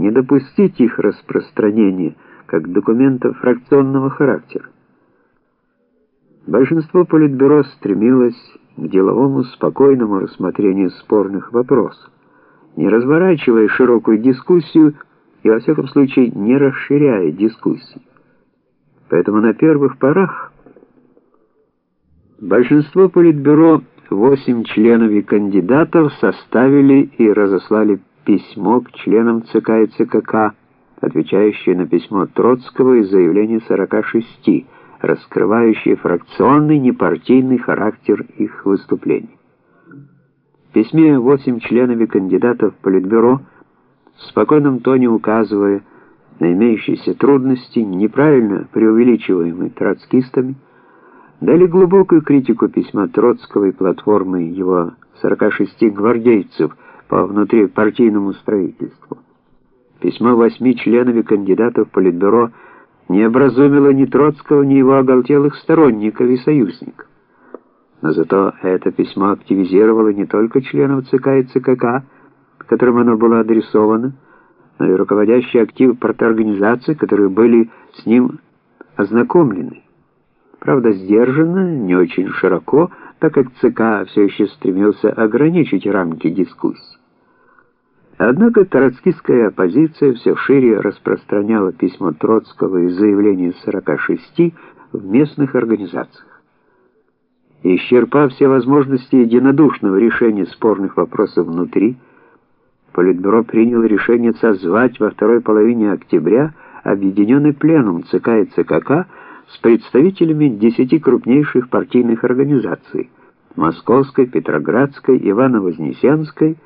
не допустить их распространения как документов фракционного характера. Большинство Политбюро стремилось к деловому спокойному рассмотрению спорных вопросов, не разворачивая широкую дискуссию и, во всяком случае, не расширяя дискуссии. Поэтому на первых порах большинство Политбюро, восемь членов и кандидатов, составили и разослали письмо к членам ЦК и ЦКК, отвечающее на письмо Троцкого и заявление 46, раскрывающее фракционный непартийный характер их выступлений. В письме восемь членов и кандидатов Политбюро в спокойном тоне указывая на имеющиеся трудности, неправильно преувеличиваемые троцкистами, дали глубокую критику письма Троцкого и платформы его 46 гвардейцев по внутрипартийному строительству. Письмо восьми членов и кандидатов Политбюро не образумило ни Троцкого, ни его оголтелых сторонников и союзников. Но зато это письмо активизировало не только членов ЦК и ЦКК, которым оно было адресовано, но и руководящий актив парторганизации, которые были с ним ознакомлены. Правда, сдержанно, не очень широко, так как ЦК все еще стремился ограничить рамки дискуссии. Однако троцкистская оппозиция все шире распространяла письма Троцкого и заявления 46 в местных организациях. Исчерпав все возможности единодушного решения спорных вопросов внутри, Политбюро принял решение созвать во второй половине октября объединенный пленум ЦК и ЦКК с представителями десяти крупнейших партийных организаций Московской, Петроградской, Ивано-Вознесенской,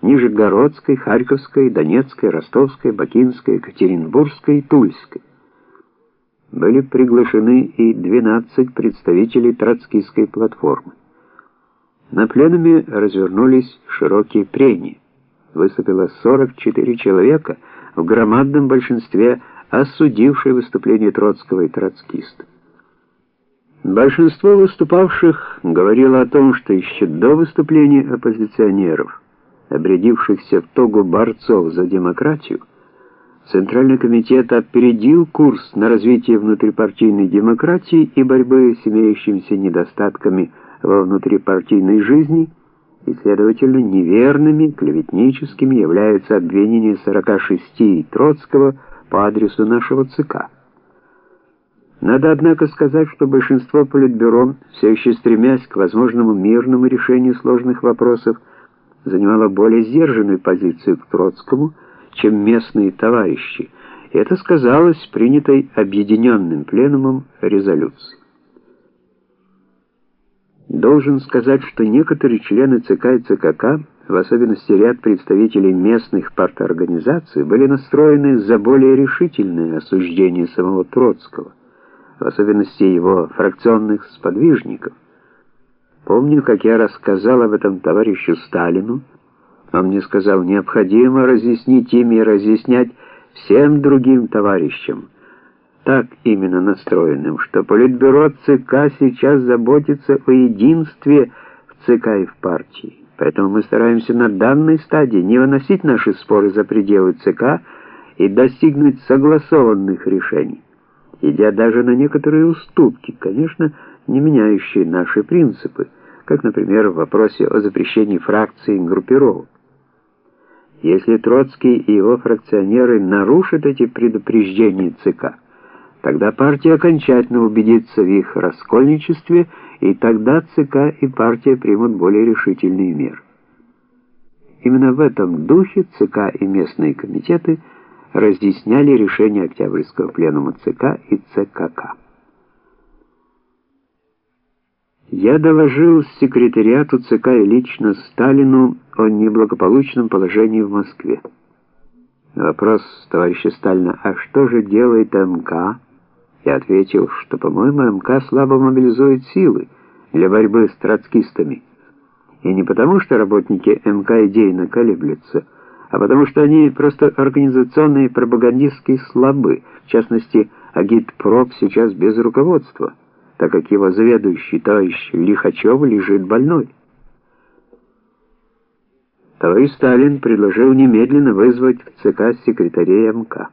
Нижегородской, Харьковской, Донецкой, Ростовской, Бакинской, Екатеринбургской Тульской. Были приглашены и 12 представителей троцкистской платформы. На пленуме развернулись широкие прения выступило 44 человека, в громадном большинстве осудившие выступление Троцкого и троцкистов. Большинство выступавших говорило о том, что еще до выступления оппозиционеров, обрядившихся в тогу борцов за демократию, Центральный комитет опередил курс на развитие внутрипартийной демократии и борьбы с имеющимися недостатками во внутрипартийной жизни – и, следовательно, неверными, клеветническими являются обвинения 46 и Троцкого по адресу нашего ЦК. Надо, однако, сказать, что большинство Политбюро, все еще стремясь к возможному мирному решению сложных вопросов, занимало более сдержанную позицию к Троцкому, чем местные товарищи, и это сказалось принятой объединенным пленумом резолюции. Должен сказать, что некоторые члены ЦК и ЦКК, в особенности ряд представителей местных парторганизаций, были настроены за более решительное осуждение самого Троцкого, в особенности его фракционных сподвижников. Помню, как я рассказал об этом товарищу Сталину, он мне сказал, необходимо разъяснить им и разъяснять всем другим товарищам, так именно настроенным, что Политбюро ЦК сейчас заботится о единстве в ЦК и в партии. Поэтому мы стараемся на данной стадии не выносить наши споры за пределы ЦК и достигнуть согласованных решений, идя даже на некоторые уступки, конечно, не меняющие наши принципы, как, например, в вопросе о запрещении фракций и группировок. Если Троцкий и его фракционеры нарушат эти предупреждения ЦК, Тогда партия окончательно убедится в их раскольничестве, и тогда ЦК и партия примут более решительные меры. Именно в этом духе ЦК и местные комитеты разъясняли решение Октябрьского пленума ЦК и ЦКК. Я доложил секретариату ЦК и лично Сталину о неблагополучном положении в Москве. вопрос товарища Сталина «А что же делает МК?» Я ответил, что, по-моему, МК слабо мобилизует силы для борьбы с троцкистами. И не потому, что работники МК идейно колеблются, а потому что они просто организационные и пропагандистски слабы. В частности, агитпроп сейчас без руководства, так как его заведующий товарищ Лихачев лежит больной. Товарищ Сталин предложил немедленно вызвать в ЦК секретарей МК.